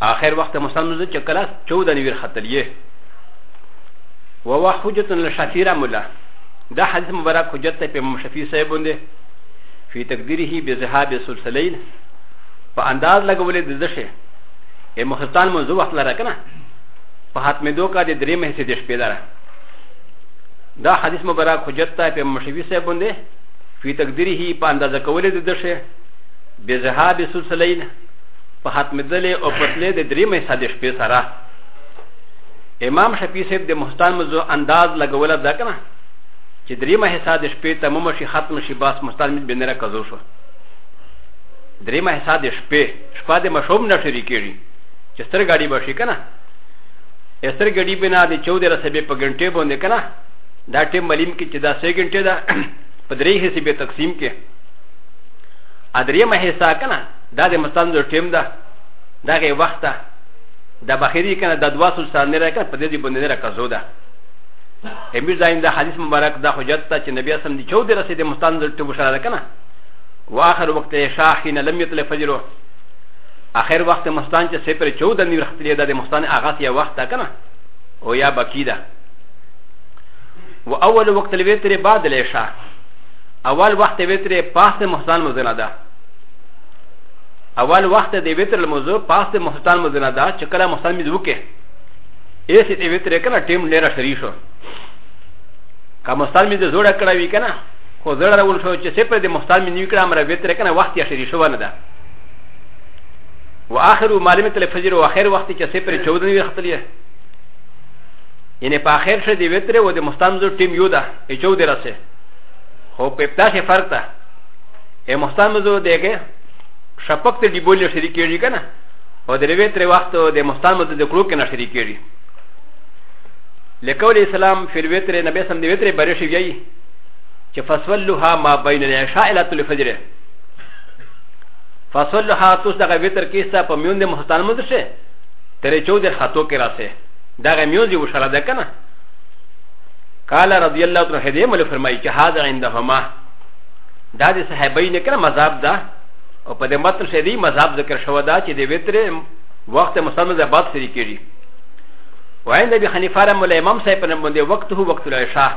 آخر وقت مسند چې کله چوده نویر خطلیه ووا حجت لشفی رحم الله دا حدیث مبارک حجت ته په امام شفیع صاحب باندې فی تقدیره بذهاب سلسلیل په انداز لګولې د دشه ای مخستان منځو وخت لره کنه په حتمې دوکا د درې مهسې د شپې لره دا حدیث مبارک حجت ته په امام شفیع صاحب باندې فی تقدیره په اندازه کولې د دشه بذهاب سلسلیل په ختمېدلې او پتلې د درې مې ساده شپې سره امام شفیع صاحب د مستان مزو انداز لګوله ده کنه چې درې مې ساده شپې ته مو شي ختم شي باس مستان مې بنره کزو شو درې مې ساده شپې شپه د مشوم نه شری کېږي چې ستر ګاډي به شي کنه ستر ګاډي بنا د 14 رسبې په غنټه باندې کنه دا ټیم ملیم کې چې دا سې غنټه ده په درې حصے به تقسیم کې ا درې مې حصہ کنه دا د مستند ټیم ده دا غي وخت ده دا بخیری کنه د دوا سلسله نه راکړه په دې دی باندې راکزو ده امیر زاین دا حدیث مبارک دا حجت ته چې نبی اسلام دی 14 رسید مستند ټیم بشاره کنه واخر وقت شاحین لم یتل فجر اخر وقت مستان چې سپر 14 نیو رخت لیدا د مستان اغاث یا وخت ده کنه او یا بکی ده و اول وقت الوتر بعد العشاء اول وقت وتر پاس مستان مزنه ده اول وخت د ویتر الموضوع پاس د محسوسان مزنه ده چې کله محسن مې وکړي ایس د ویتر کنه ټیم ډیره شری شو که محسن مې زوړه کړه وی کنه خو زړه راول شو چې سپر د محسن مې نیو کړه امر ویتر کنه وخت یې شری شو نه ده و اخر معلومه تل فجر و اخر وخت چې سپر 14 نیو ختلیه یعنی په اخر شه د ویتر و د محسن زو ټیم یو ده 14 رسه خو په پتا شي فرق ده ا محترم زو دیګه شپک ته دی بولی شریک کیږي کنه او د ریوی تر وخت د محترم د کړو کې نه شریک کیږي لکول اسلام فی الوتر نبی سم دی وتر بری شي وی چې فسولها ما بین العشاء الى الفجر فسولها توس دغه وتر کې ستا په میوند محترم ده شه تر 14 خطو کې راسه دغه میوز یو شړه ده کنه قال رضی الله عنه دې مل فرمایي چې هاذا عندهما دا د صحابي نه کړه مذهب ده او په دې متن کې دی مذهب ذکر شوی دا چې د وتر وخت مسلمان ده بعد سری کېږي وعند ابي حنيفه رحمه الله امام صاحب په نوم دی وخت هو وخت العشاء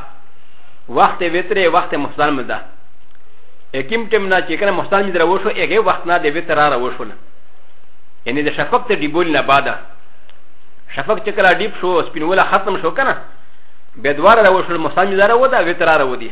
وخت وتر وخت مسلمان ده اکیم ټیم نه چې کله مسلمان دې راوښو هغه وخت نه د وتر را راوښو نه یعنی د شفق ته ډیبول نه بعد شفق چې کله ډیب شو سپینوله ختم شو کنه بیا دواره راوښو مسلمان دې راودا وتر راودي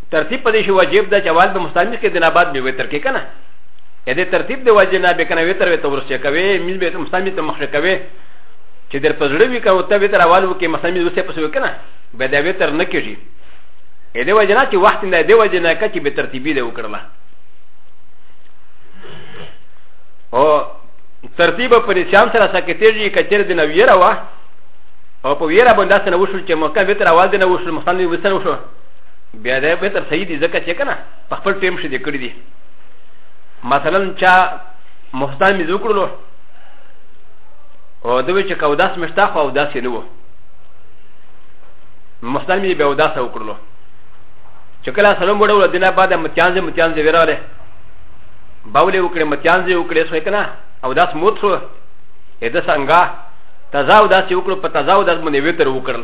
ترتیب په دې شی واجب ده چې اول به مستانیس کې دنا بعد به وتر کې کنه ا دې ترتیب دی واجب نه به کنه وتر وته ورسې کوي مل به مستانیس ته مخه کوي چې در پزړې وی کوي ته وتر اول وکي مستانیس وسه پسو کنه به دا وتر نه کېږي ا دې وجه نه چې وخت نه دې وجه نه کچې به ترتیبی دی وکړله او ترتیب په نشان سره سکتېږي کچېر د نویره وه او په ویره باندې سره وشو چې مکه وتر اول د نوښل مستانیس وسره وشو بیا دا به تر صحیح دي ځکه چې کنه په خپل ټیم شې دې کړی دي مثلا چا مفتان مې وکړلو او دوی چې کوداس مشتا خو او داسې نه وو مفتان مې به او داسې وکړلو چې کله سلام وړو دینه بعد متیان زه متیان زه وراله باولې وکړې متیان زه وکړې سوې کنه او داس موت شو اې د څنګه تزاو داسې وکړو په تزاو داس مونږ ویتر وکړل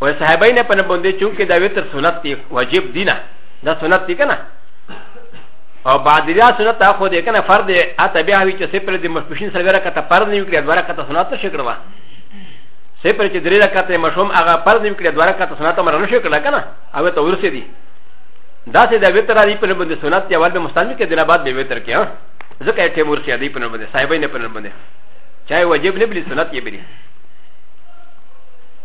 و صحابه نه پنه بنده چونکه دا وتر سنت دی واجب دی نه دا سنت دی کنه او بعد دا سنت اخو دی کنه فرض دی اته بیا وی چې سپر دی مشپشین سره ورکه ته فرض نیو کړی دواره کته سنت شي کړو سپر چې درې رکعته مشوم هغه فرض نیو کړی دواره کته سنت مر نه شي کړل کنه او ته ورسې دی دا سه دا وتر دی پنه بنده سنت دی اول به مستلمی کې دینه بعد به وتر کې ها ځکه ټیم ورسې دی پنه بنده صاحبین پنه بنده چاہے واجب نه بلی سنت یې بلی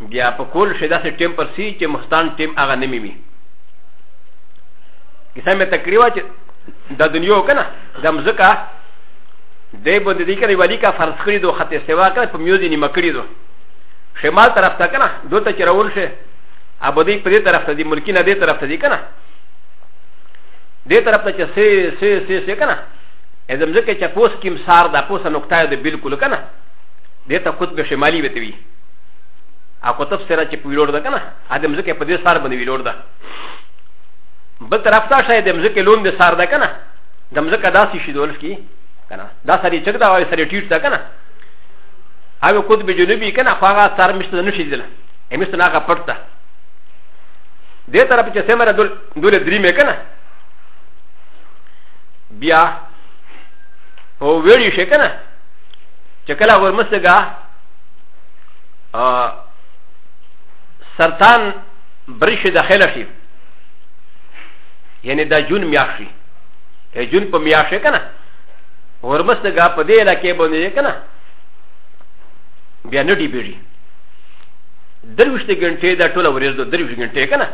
بیا په کول شي داسې ټیم پر سي چې مستان ټیم هغه نه میوي کیسه مې تکریوا چې د دنیا کنه د مزکا دی باندې دې کړی ولی کا فرض کړی دوه خطه سیوا کړ په میوزي نیمه کړی دوه شمال طرف ته کنه دوه ته چرول شي ابدی په دې طرف ته دی ملکی نه دې طرف ته دی کنه دې طرف ته چې سي سي سي سي کنه ازم ځکه چې پوس کیم سار دا پوسه نقطه ده بالکل کنه دې ته قطب شمالي وتوي ا کتب سره چې په ویلوړ ده کنه ا د مزکه په دې سار باندې ویلوړ ده بل طرف ته شاید د مزکه لوند سار ده کنه د مزکه داسې شي دولس کی کنه دا سری چک دا وای سری ټیټ ده کنه او کود به جنوبي کنه خو هغه سار مشته نه شي دله امیست نه هغه پټ ده دې طرف چې سمره دول دول درې مې کنه بیا او ویلی شي کنه چې کله ورمسګه سرطان برش داخل شي یعنی دا جون میاشي جون په میاشي کنه هرمس دغه په دې علاقې باندې کنه بیا نه دی بیری دروشت غنټه دا ټول ورځ د دروشت غنټه کنه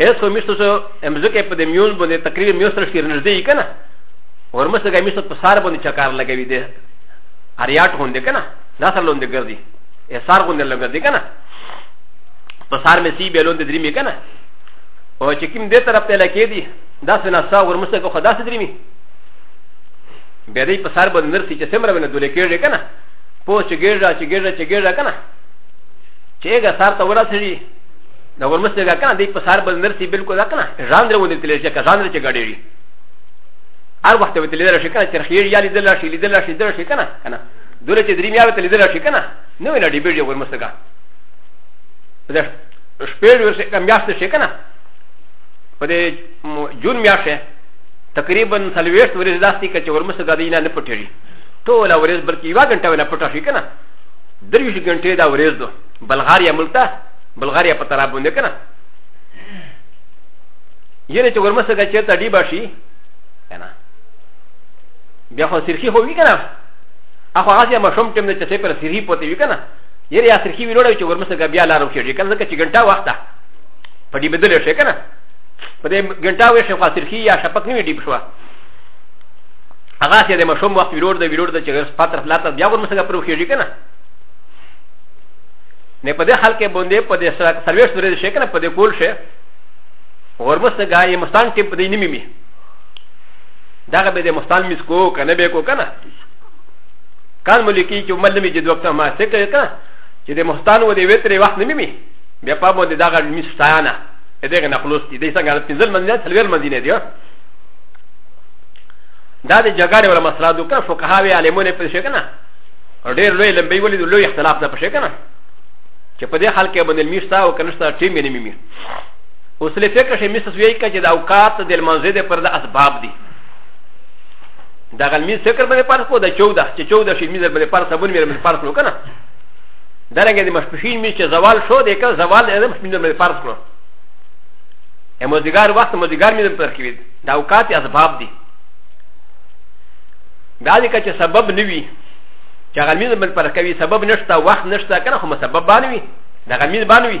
هیڅ خو مشته سو امزکه په دې میون باندې تقریبا میوسر شیر نږدې کنه هرمس دغه مشته په سار باندې چکار لګوي دي اریاټ غوندې کنه دا سره لوندې ګرځي اسار غوندې لګرځي کنه په سار مې سی به لوندې درې مې کنه او چې کوم دې طرف ته لکې دي دا څه نه سا ورمسته کو خدا سې درې مې به دې په سار باندې نرسي چې سمره باندې دولې کېږي کنه پوه چې ګېږه چې ګېږه چې ګېږه کنه چې هغه سار ته ورسېږي د ورمسته کنه دې په سار باندې نرسي بالکل کنه ژاندره ونې تلې چې ژاندره چې ګډېږي هر وخت به تللی راشي کنه چرخ یې یا لیدل راشي لیدل راشي لیدل راشي کنه کنه دوله چې درې میاوې ته لیدل راشي کنه نه ویل ډیبې یې ور مسګه دا شپې ورسې کم یاست شي کنه په دې جون میاشه تقریبا سلويشت ورځ داسې کچ ور مسګه دینه نه پټېږي ټول ورځ بلکې یو غنټه ولا پټه شي کنه درویش غنټه دا ورځ دو بلغاریا ملتا بلغاریا په ترابونه کنه یې نه چې ګورمه څه کچې ته ډیبه شي که نه بیا خو سرخي خو وي که نه اخو هغه چې مشوم ټیم نه چې څه پر سرخي پوتې وي که نه یې یا سرخي وي لوړوي چې ګورمه څه بیا لارو کېږي که نه ځکه چې ګنټه وخته په ډیبه دلې شي که نه په دې ګنټه وې شي خو سرخي یا شپک نه وي ډیب شوه هغه چې د مشوم وخت ویلور د ویلور د چې ګرس پاتر فلاته بیا ګورمه څه پر وخېږي که نه نه په دې حال کې باندې په دې سره سرویس ورې شي که نه په دې کول شي غرمس نه ګاي مستان کې په دې نیمه می دا به د مستان مس کو کنه به کو کنه کان ملکی چې مل می جد وخت ما څه کوي کنه چې د مستان و دې وترې وخت نیمه می بیا په باندې دا غړ مس ستانه دغه نه خلاص دي دې څنګه د پنځل منځه تلویر منځ نه دی دا د جګړې ولا مسله د کړه فقهاوی عالمونه په شي کنه ډېر لوی لمبي ولې لوی اختلاف نه په شي کنه چې په دې حال کې باندې میشتا او کنه شتا ټیم یې نه میمي اوس له فکر شي مس وی کچ د اوقات د منځه د پر د اسباب دي د غلمی فکر باندې پر کو د 14 چې 14 شي مزر باندې پر سبون مې باندې پر کو کنه درنګ د مشپشین می چې زوال شو د کله زوال د مشپین باندې پر کو ا مزګار وخت مزګار مې پر کې د اوقات اسباب دي دا دې کچ سبب نوي چې غلمی باندې پر کوي سبب نشته وخت نشته کنه خو مسبب باندې وي د غلمی باندې وي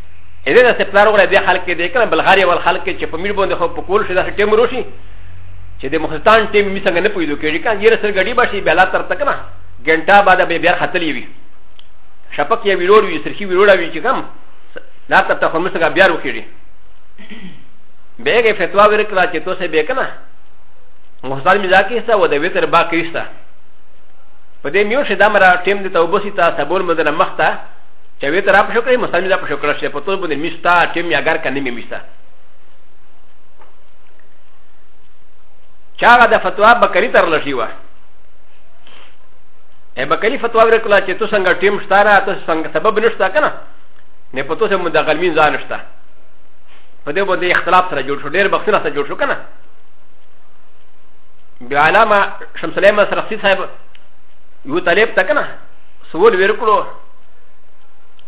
ا ل ا س پ ل ا ر و ل ا ب ي ا خلق د ي ك ن ب ل غ ا ر ي و ا ل خلق چې په مير باندې خو په کول شي داسې ټیم روشي چې د مخستان ټیم می څنګه نه پوهېدو کېږي که یې سر ګډي به شي بیا لا تر تکنه ګنټه بعد به بیا ختلی وي شپک یې ویلوړ وي سرخي ویلوړ وي چې کم لا تر ته خو موږ څنګه بیا وکړي بیا یې فتوا ورکړه چې توسه به کنه مخستان می ځکه ستا و د وتر باقي ستا په دې میو شي دا مرا ټیم د توبه سي تا سبول مدنه مخته چې وې تر په شکر مسلمان دا په شکر شي په تو باندې مشتا ټیم یا ګر کنه می مشتا چاغه د فتوا بکری تر لشي و ا بکری فتوا ورکړه چې تو څنګه ټیم شتا را ته څنګه سبب نشتا کنه نه په تو سم د غلمین ځان نشتا په دې باندې اختلاف سره جوړ شو ډېر بخښنه سره جوړ شو کنه بیا علامه شمس الایمه سرخسی صاحب یو طالب ته کنه سوال ورکړو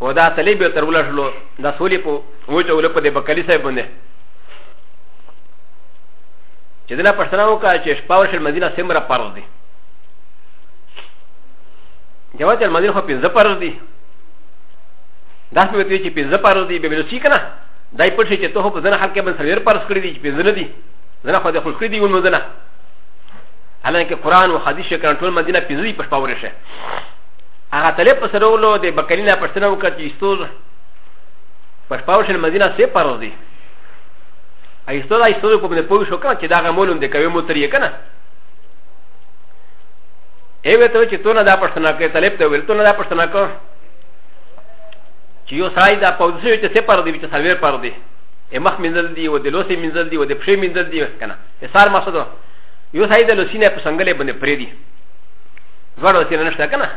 و دا صلیب یو تر ولا شلو دا سولی په وچه ولا په دې بکلی صاحب باندې چې دنا پښتنه وکړه چې شپاور شل مدینه سمره پرز دي جواد المدینه خو پنځه پرز دي دا څه وتی چې پنځه پرز دي به بلوسی کنه دای پټ شي چې ته په ځنه حق باندې سرور پرز کړی دي چې پنځه نه دي ځنه خو دې خوش کړی دي ونه ځنه حالانکه قران او حدیث شکر ټول مدینه پنځه دي پښپاور شي هغه طالب په سره ولو د بکري نه پښتنه وکړه چې استوز په شپه وشل مدینه سه پروز دی ایستو دا ایستو په باندې پوه شو کنه چې دا غمولم د کوي موتر یې کنه ای وته چې تو نه دا پښتنه کې طالب ته ویل تو نه دا پښتنه کو چې یو سړی دا پوه شو چې سه پر دی چې سلویر پر دی ا مخ منزل دی و د لوسی منزل دی و د پښې منزل دی کنه ا سار مقصد یو سړی د لوسینه په څنګه باندې پرې دی دوړ وتی نه نشته کنه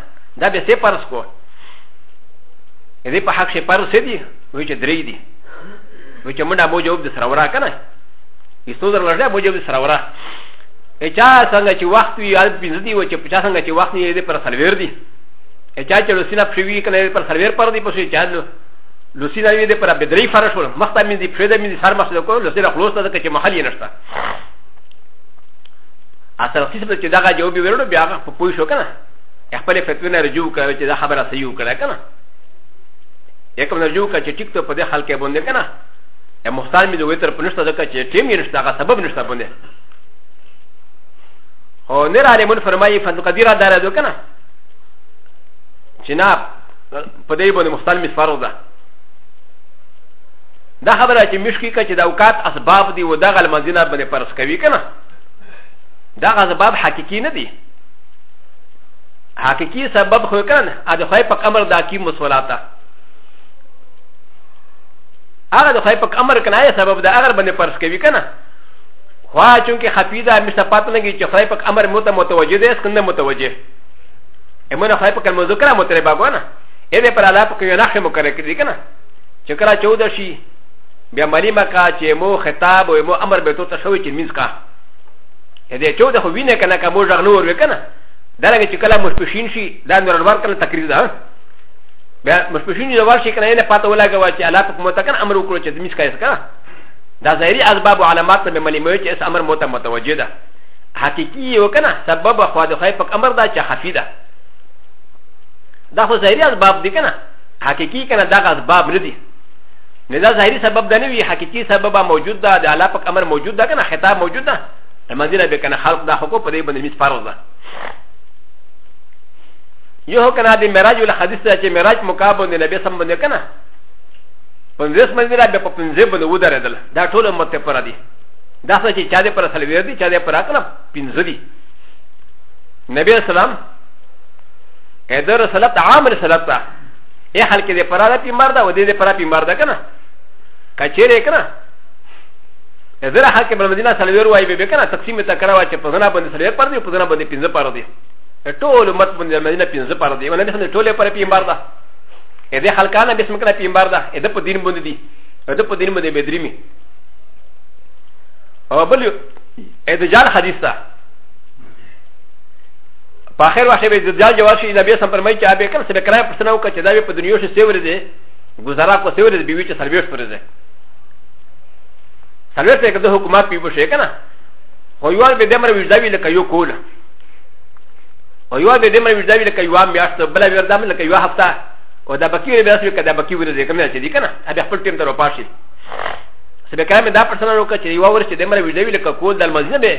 دا به سه پرس کو دې په حق شي پرس دي وای چې درې دي وای چې منډه مو جواب د سره ورا کنه یستو در لږه مو جواب د سره ورا اچا څنګه چې وخت وي یاد پینځ دی و چې پچا څنګه چې وخت یې دې پر سلویر دي اچا چې لوسینا پښوی کنه پر سلویر پر دي پښې چا نو لوسینا یې دې پر بدرې فرش ول مخته مې دې پښې دې مې سر مسله کو لوسینا خلاص ته چې محل یې نشته اصل قسم چې دغه جواب یې ورنو بیا هغه په پوه شو که نه خپل فتوی نه رجوع کړه چې دا خبره صحیح وکړه که نه یې کوم رجوع کړه چې ټیک ته په دې حال کې باندې که نه یا مختار مې د ویتر په نشته ځکه چې ټیم یې نشته هغه سبب نشته باندې او نر عالمون فرمایي فضل قدیر دا راځو که نه چې نه په دې باندې مختار مې فرض ده دا خبره چې مشکی که چې د اوقات اسباب دی و دغه المنځنه باندې پرس کوي که نه دغه سبب حقيقي نه دی حقيقي سبب خو کنه ا د خدای په امر د حکیم مسولاته هغه د خدای په امر کنه یا سبب د هغه باندې فرض کوي کنه خو چونکه خفیده مشته پات نه کی چې خدای په امر مت متوجه دی اس کنه متوجه امونه خدای په کلمه ذکر متربا غونه اې دې پر علاوه کوي نه خمو کړی کنه چې کله 14 شي بیا معلومه کا چې مو خطاب او مو امر به تو ته شوی چې مینځ کا دې چو د خو وینه کنه کا مو ژغ نه ور وکنه دا لګ چې کله مشپشین شي دا نور ور کړه تقریر ده بیا مشپشین یو ور شي کنه نه پاته ولاګوا چې الله په موته کنه امر وکړو چې مینځ کا اسکا دا ظاهري اسباب او علامات به معلومه چې اس امر موته متوجه ده حقيقي یو کنه سبب خو د خای په امر دا چې خفي ده دا خو ظاهري اسباب دي کنه حقيقي کنه دا اسباب نه دي نه دا ظاهري سبب ده نه وي حقيقي سبب موجود ده د الله پاک امر موجود ده کنه خطاب موجود ده منځنه به کنه خلق دا حقوق په دې باندې میس فرض ده یو کنه د معراج ول حدیث ته چې معراج مقابل د نبی سم باندې کنه پنځه منځنه به په پنځه باندې ودرېدل دا ټول امت پر دي دا څه چې چا دې پر سلوي دي چا دې پر کنه پنځه دي نبی اسلام ادر سلط عام رسالت ای خلک دې پرا د پیمار ده و دې دې پرا پیمار ده کنه کچېرې کنه زره خلک په مدینه سلویر وای به کنه تقسیم ته کړه وا چې په زنا باندې سلویر پر دې په زنا باندې پنځه پر دې ټول امت باندې مدینه پنځه پر دې ونه دې ټول پر پیمار ده ا د خلکانه بسم کنه پیمبر ده ا د په دین باندې دي ا د په دین باندې بدریمي او بل ا د جال حدیث ده په اخر واخر به دجال جواب شي نبی سم فرمایي چې ابي کله سبه کرای پښتنه وکړه چې دا به په دنیا شي سیور دي گزارا کو سیور دي بیوی چې سرویش پر دي سرویش ته کده حکومت پیو شي کنه خو یوال به دمر وجداوی لکه یو کول او یوال به دمر وجداوی لکه یو میاشت بل وردام لکه یو هفته او دا بکی به اسوي کده بکی ور دي کومه چې دي کنه ابي خپل ټیم ته وپاشي سبه کرای دا پښتنه وکړه چې یو ور چې دمر وجداوی لکه کول د مزنه به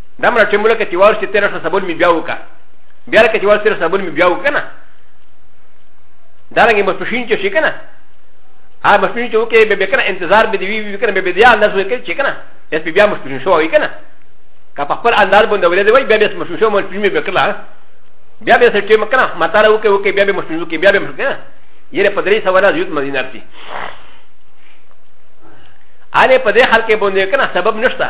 دا مړه چې ملک چې وارسي تیر شو سبول می بیا وکا بیا لکه چې وارسي تیر سبول می بیا وکا نه دا رنګ مفشین چې شي کنه ا مفشین چې وکي به کنه انتظار به دی وی کنه به بیا انداز وکړي چې کنه اس بیا مفشین شو وی کنه که په خپل انداز باندې ولې دی وای بیا به مفشین شو مفشین به کړه بیا به سټی مکنه ماتاره وکي وکي بیا به مفشین وکي بیا به مفشین کنه یې په درې سواله یوت مدینه ارتي اله په دې حال کې باندې کنه سبب نشته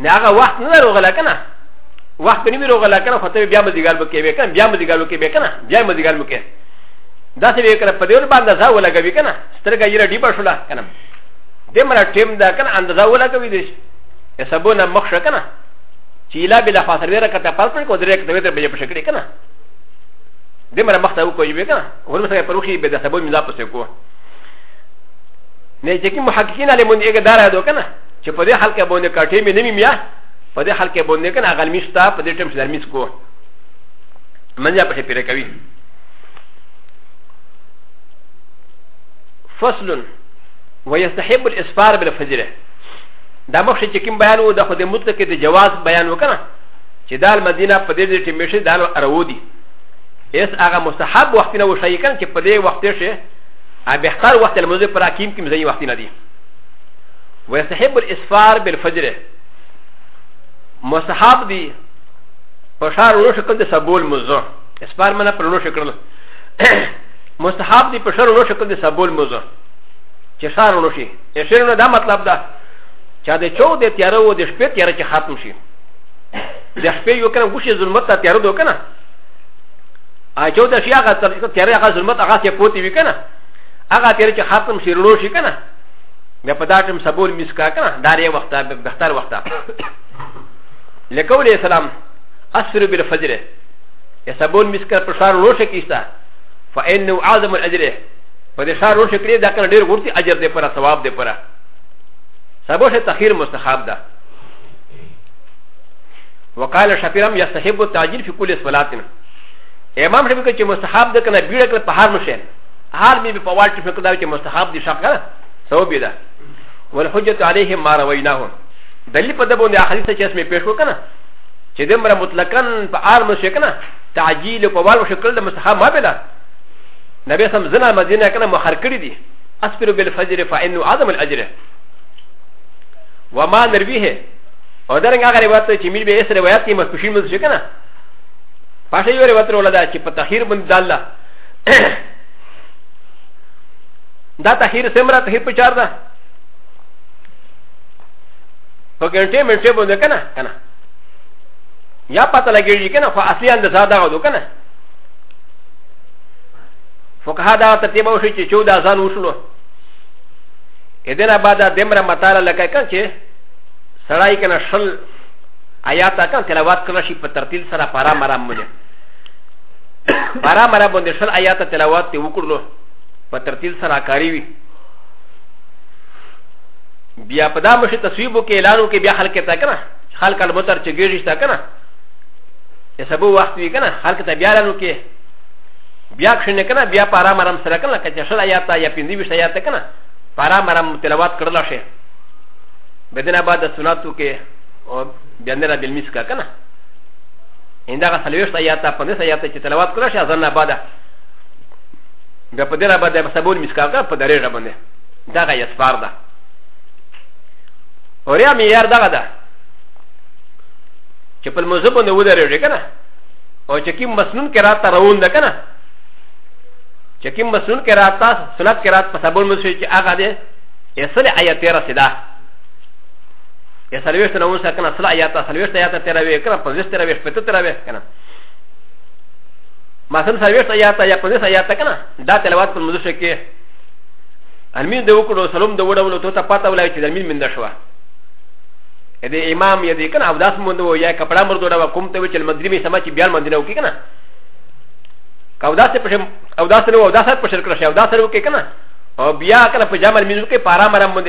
نه هغه وخت نه راغله کنه وخت په نیمه راغله کنه خو ته بیا مزګار بکې به کنه بیا مزګار بکې به کنه بیا مزګار بکې دا څه وی کنه په دې ور باندې ځا ولګوي کنه سترګه یې ډیبه شولا کنه دې مرا ټیم دا کنه اندازه ولګوي دې سبونه مخ شو کنه چې لا بلا فاصله ورا کته پر پر کو درې کته وتر به په شکړې کنه دې مرا مخ ته وکوي به کنه ورته سره پروخي به د سبو مزه پسې کوه نه چې کوم محققین علی مونږ یې ګدار هدو کنه چې په دې حال کې باندې کټې مې نه میا په دې حال کې باندې کنه غلمی شتا په دې ټیم چې درمیس کو منځه په پیره کوي فصل ويستحب الاسفار بالفجر دا مخشي چې کوم بیان وو د خو د مطلق د جواز بیان وکنه چې دال مدینه په دې ټیم مې شي دال ارودي اس هغه مستحب وخت نه وشي کنه چې په دې وخت شي ا بهتر وخت المزه پر حکیم کې مزي وخت نه دي ويستحب الاسفار بالفجر مستحب دي په شار ورو شکل د سبول مزو اسفار منه پر ورو شکل مستحب دي په شار ورو شکل د سبول مزو چې شار ورو شي اشیر نه دا مطلب ده چې د چو د تیاره و د شپې تیاره چې ختم شي د شپې یو کنه وشي ظلمت ته تیاره دو کنه ا چو د شي هغه تیاره هغه ظلمت هغه چې پوتې وي کنه هغه تیاره چې ختم شي ورو شي کنه بیا په دا ټیم سبول میس کا کنه دا ری وخت به بهتر وخت لکول اسلام اسر بالفجر یا سبول میس کا په شار روش کیستا فانه اعظم الاجر په دې شار روش کړی دا کنه ډیر ورته اجر دی پر ثواب دی پر سبو شه تخیر مستحب ده وقال شفیرم یستحب التعجیل فی کل صلاتنا امام شفیع چې مستحب ده کنه بیړه کړ په هر مشه حال مي په واټ فکر دا چې مستحب دي شق کنه سو بي ده والحجت عليهم ما رويناهم دلیل په دبو نه حدیث چې اسمه پیش وکنه چې د مر مطلقاً په آر مو شکنه تعجیل په وال شکل د مستحب ما بلا نبی سم زنا مدینه کنه مخر کړی دي اسفر بالفجر فانه عظم الاجر وما نرويه او درنګ هغه روایت چې میر به اس روایت کې مخکشي مو شکنه پاشه یو روایت ولا دا چې په تخیر بند الله دا تحیر سمرا تحیر په چار ده په ګنټه منټه باندې کنه کنه یا پته لګیږي کنه خو اصلي اندازه دا غو کنه فقها دا ترتیب او شي چې 14 اذان وشلو اذن بعد دمر مطالعه لکه کنه چې سړای کنه شل آیات کنه تلاوت کړی شي په ترتیل سره پارا مرام مله مرا مرا باندې شل آیات تلاوت ته وکړلو په ترتیل سره کاری وي بیا په دا مشه تصویبو کې اعلانو کې بیا خلک ته کنه خلک له متر چې ګیږي تا کنه یې سبو وخت وی کنه خلک ته بیا لانو کې بیا کښنه کنه بیا په آرام آرام سره کنه کچې شل آیات یا پنځه ویشت آیات کنه په آرام آرام تلاوت کړل شي بدنه بعد سنتو کې او بیا نه را بل میس کا کنه ان دغه سلويشت آيات پنځه آيات چې تلاوت کړو شي اذان بعد بیا په دې را باندې سبول مسکا کا په درې را باندې دغه یې سپار ده اوریا مې یار دغه ده چې په موضوع باندې ودرېږي کنه او چې کوم مسنون کې راته روان ده کنه چې کوم مسنون کې راته سنت کې راته په سبول مسوي چې هغه دې اصل آيات رسیدا یا سلویشت نه ونسه کنه سلا آیاتا سلویشت آیاتا تیرا وی کنه پنځه تیرا وی شپته تیرا وی کنه مثلا سلویشت آیاتا یا پنځه آیاتا کنه دا تلاوت په مزه کې المین د وکړو سلام د وډولو ته پاته ولای چې د المین منده شوه د امام یا د کنه او داس مونږ وو یا کپڑا مر دوړه وکوم ته چې مدري می سما چې بیا مندې نه وکي کنه او داس په شم او داس نو او داس په شرک راشه او داس نو کې کنه او بیا کنه په جامل مینو کې پارا مرام مونږ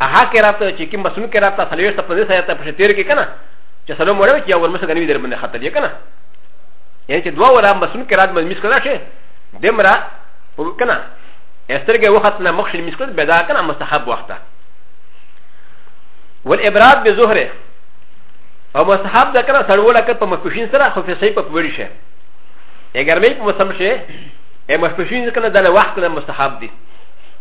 هغه کې راته چې کوم مسلمان کې راته سلوي ته پنځه سره ته په تیر کې کنه چې سلام وره چې اول مسلمان غنوي در باندې خطر دی کنه یعنی چې دوه وره مسلمان کې راته مزمس کړه شي دمرا کنه استرګه وخت نه مخ شي مزمس کړه بدا کنه مستحب وخته والابراد بظهره او مستحب ده کنه سړوله کړه په مفشین سره خو فسې په وړي شي اگر مې په مسم شي ا مفشین کنه د وخت نه مستحب دي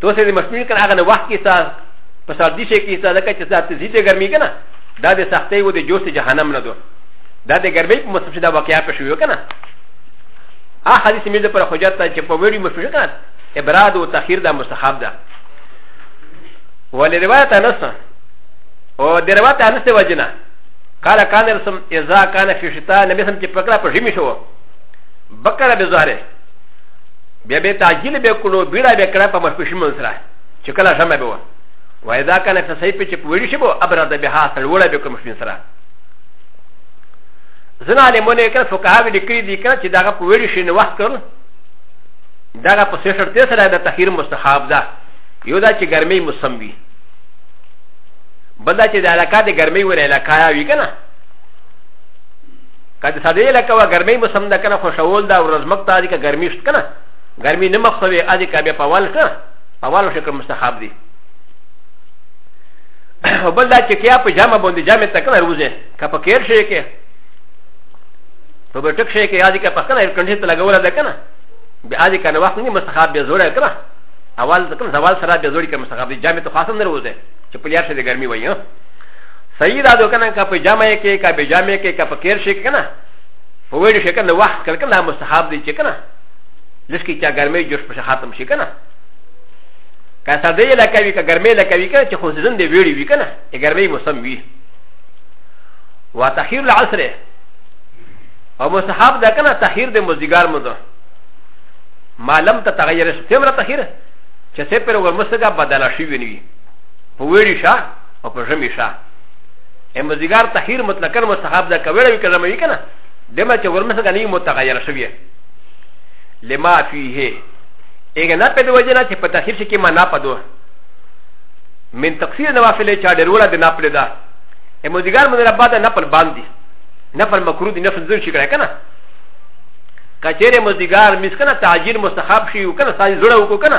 تو سه دې مشمول کنه هغه وخت کې سا په سردي شي کې سا دکه چې سا ته زیته ګرمي کنه دا د سختۍ و د جوش جهنم نه دو دا د ګرمۍ په موسم کې دا واقعیا په شوی کنه ا حدیث مې د پر حجت ته چې په ویډي مشمول کنه ابراد او تاخير دا مستحب ده ولروایت انس او د روایت انس ته وجنه قال كان رسم اذا كان في شتاء نبي سم چې پکړه په ژمي شو بکره به زاره بیا به تعجیل به کړو بیړه به کړه په مشپشي من سره چې کله جمع به و و اذا کان فی صحیح چې په ویډی شي به ابرد به ها سړوړه به کوم شین سره زنا علمونه کړه فقها به لیکلي دي کړه چې داغه په ویډی شي نه وخت کړو داغه په سیشر ته سره د تخیر مستحب ده یو دا چې ګرمي موسم وي بل دا چې د علاقه د ګرمي ور علاقه وي کنه که د ساده لکه و ګرمۍ موسم ده کنه خوشول ده ورځ مک ته که ګرمي شت کنه ګرمي نه مخ سوې ادي که بیا په وال کنه په وال شکل مستحب دي او بل دا چې کیا په جامه باندې جامه ته کنه روزه که په کیر شي کې په بټک شي کې ادي که په کنه ایر کنډي ته لګول ده کنه بیا ادي کنه وخت نه مستحب به زوړه کنه اول ځکه زوال سره به زوړي کنه مستحب دي جامه ته خاصه نه روزه چې په لار شي د ګرمي وایي صحیح دا دو کنه که په جامع کې که به جامع کې که په کیر شي کنه په ویډیو شي کنه وخت کړ کنه مستحب دی چې کنه لسکی چا ګرمې جوش په ختم شي کنه که سردی لکه وي که ګرمې لکه وي کنه چې خو ځین دی ویډیو وي کنه چې ګرمې موسم وي وتخير العصر او مستحب ده کنه تخير د مزګار مو ده ما لم تتغير سمره تخير چې سپر ور مسګه بدل شي وي په ویډیو شي او په ژمي شا ا مزګار تخیر مطلقاً مستحب ده کوي وي کله مې کنه دمه چې ورمسه غني متغیر شوی لما فيه اګه نه په دوجه نه چې په تخیر شي کې ما نه پدو من تقصیر نوافل چا ډېر ولا د نه پلي ده ا مزګار مې نه بعد نه پل باندې نه پل مکرو دي نه فل ځل شي کړه کنه کچېره مزګار مسکنه تعجیل مستحب شي وکنه ساج زړه وکنه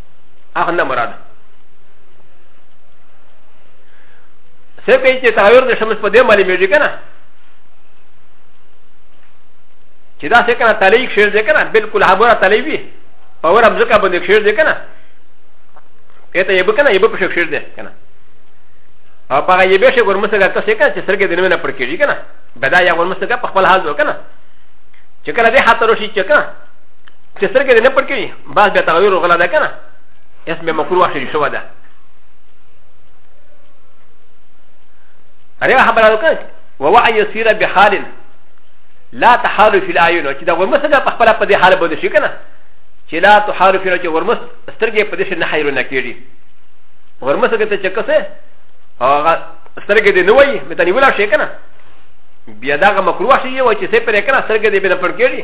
هغه نه مراد څه کوي چې تحویر د شمس په دې مالي میږي کنه چې دا څه کنه تعلیق شیر دی کنه بالکل هغه تعلیق وي په ور امزکه باندې شیر دی کنه کته یې بکنه یې په شک شیر دی کنه او په هغه یې به شي ګورمسګه تاسو کنه چې سرګې دنه نه پر کېږي کنه بدا یا ګورمسګه په خپل حال وکنه چې کله دې حاضر شي چې کنه چې سرګې دنه پر کېږي بعض بیا تغیر غلا ده کنه اسم بیا مکروه شری شو ده اره خبره ده کنه وهو ان يسير بحال لا تحال في العيون چې دا ورمس ده په خپل په دې حال باندې شي کنه چې لا تحال في العيون چې ورمس سترګې په دې شي نه حیرونه کیږي ورمس کې ته چکسه هغه سترګې دې نه وایي مته نیولا شي کنه بیا دا مکروه شي یو چې سه پرې کنه سترګې دې به نه پړ کېږي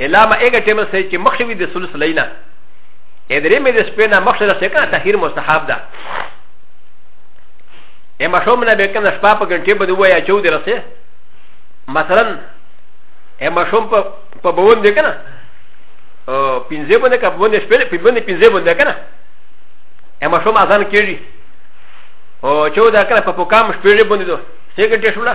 الا ما اګه ټیم سه چې مخشوي د سلس لینا ا درې مې د سپینا مخشره سه کنه تخیر مستحب ده ا مشوم نه به کنه شپه په ګنټه بده وای چو د رسه مثلا ا مشوم په په بوون دی کنه او پنځه باندې کا بوون شپه په باندې پنځه باندې کنه ا مشوم اذان کیږي او چو دا کنه په پوکام شپه باندې دوه سه ګنټه شوله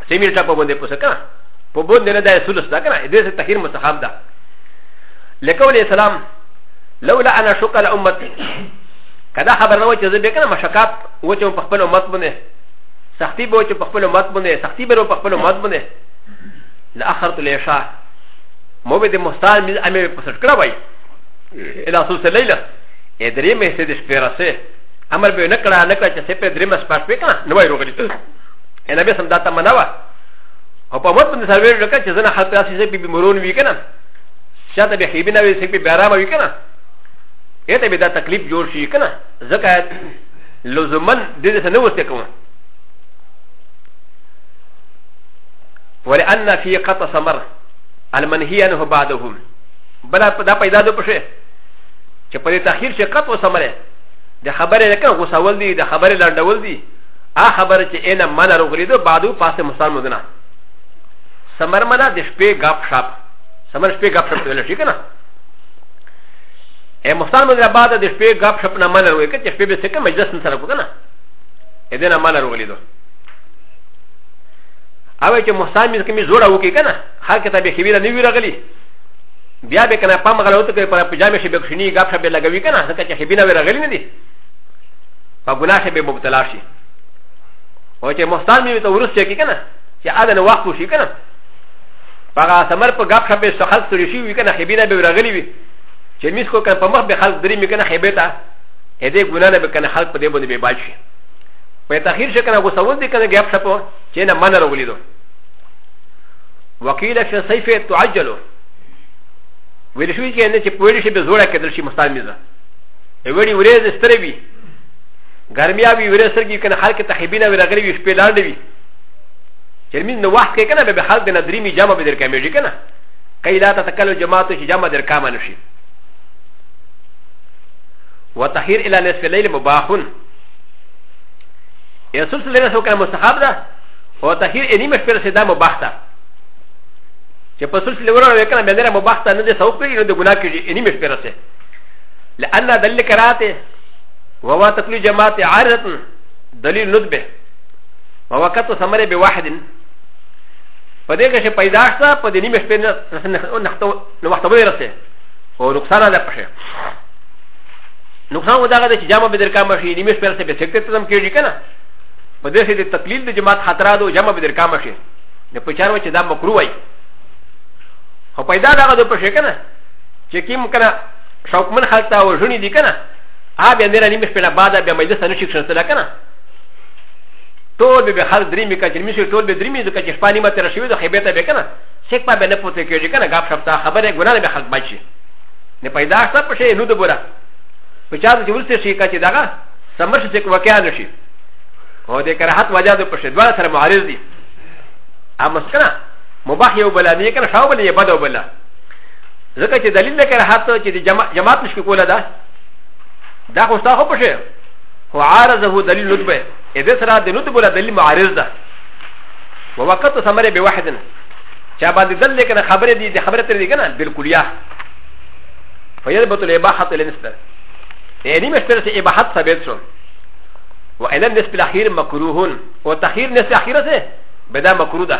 سي مير ټاپو باندې پوسه کنه په بوند نه ده سلس ده کنه دې سه تخير مستحب ده لکول اسلام لولا انا شق الامه کدا خبر نه و چې زه به کنه مشکات و چې په خپل امت باندې سختی به چې په خپل امت باندې سختی به په خپل امت باندې لاخرت العشاء مو به د مستان مې امې په سر کړه وای الا سوس لیلا ا درې مې سه د شپې راسه امر به نه کړه نه کړه چې سه په درې مې سپاش پې کنه نو وای روغلی ا ن ب ي س م د ا ت م ن و ا او په مت باندې سروي لکه چې زنه خلک داسې چې بي مرون وي کنه شاته به خيبي نه وي چې بي بارام وي کنه اته به دا تکلیف جوړ شي کنه ځکه لزومن د دې سره نه وسته کوم ولأن في قطع سمر المنهي عنه بعدهم بلا دا پیدا دو پشه چې په تاخير شي قطع سمره د خبره نه کنه غوسول دي د خبره لړډول دي ا خبر چې انا مانا رغلیدو بعدو پاسه مسلمان مدنا سمر مانا د شپې غاپ شاپ سمر شپې غاپ شاپ ویل شي کنه ا مسلمان مدنا بعد د شپې غاپ شاپ نه مانا وې کچې شپې به څه کوم مجلس سره کو کنه ا دې نه مانا رغلیدو او چې مسلمان مې کومې جوړه وکي کنه هر کته به خبره نه وی رغلی بیا به کنه پام غلوته کوي پر پجامه شي به خني غاپ شاپ به لګوي کنه ځکه چې خبره وی رغلی نه دي په ګناه کې به مبتلا شي او چې محتاج مې ته ورسې کې کنه چې اده نو وخت وشي کنه هغه سمر په غاب خبره څخه خلک سره شي وي کنه خبيره به راغلي وي چې میس کو کنه په مخ به خلک درې مې کنه خبره تا اې دې ګناه نه به کنه خلک په دې باندې به باج شي په تاخير شي کنه غوسه ول دي کنه غاب شپو چې نه من راغلي دو وکیل چې صيفه تعجلو ویل شوی چې نه چې پوهیږي چې به زوړه کېدل شي مستعمزه وړي ورې سترې وي ګرمیا وی ورې سرګي کنه خلک ته حبینه ورغلی وی شپې لاندې وی چې مين نو وخت کې کنه به خلک د ندري می جامه به در کمیږي کنه کای لا تتکلو جماعت چې جامه در کامه نشي وتحیر الی نصف الليل مباحون رسول صلی الله علیه وسلم مستحب ده او تحیر انیم شپې سره دا مباح ده چې په سلسله ورو وکنه به نه مباح ده نه د سوق کړي نه د ګناه کړي انیم شپې سره لان دلیل کراته وهو تقلو جماعت عارضه دلیل ندبه وهو کتو سمره بواحد په دې کې چې پیدا شته په دې نیمه شپې نه وخت به رسې او نقصان ده پښه نقصان ودا غواړي چې جامه به درکا مشي نیمه شپې رسې به سکته ته هم کېږي کنه په دې کې د تقلید د جماعت خطر ده جامه به درکا مشي نه په چارو چې دا مکروه وي او پیدا دا غواړي پښه کنه چې کیم کنه شوکمن خلک ته وژونی دي کنه ها بیا میرا نیمه شپه بعد بیا مجلس نه شي کښنسل کنه ټول به خلک درې می کچې می ټول به درې می ځکه چې شپه نیمه تر شوی د خیبه ته به کنه سیک په بنه پوتې کېږي کنه غاب شپ تا خبره ګناه به خلک بچي نه پیدا شته په شی نو د بوره په چا چې ورسته شي کچې دغه سمر شي چې وکیا نشي هو د کراحت وجه د پښې دوه سره معارض دي ا مسکنه مباح یو بل نه کنه شاو بل یې بد وبله ځکه چې دلیل نه کړه حتی چې د جماعت نشکې کوله ده دا خو ستا خو پښې خو عارضه دلیل ندبه ا د سره د ندبه له دلیل معارض ده و وقت سمره به واحد نه چا باندې دل لیکنه خبره دي د خبره تر دي کنه بالکلیه فیربط الاباحه لنسبه يعني مشترس اباحت ثابت شو وإلى النسب الأخير مكروه وتخير نسب الأخيرة بدا مكروه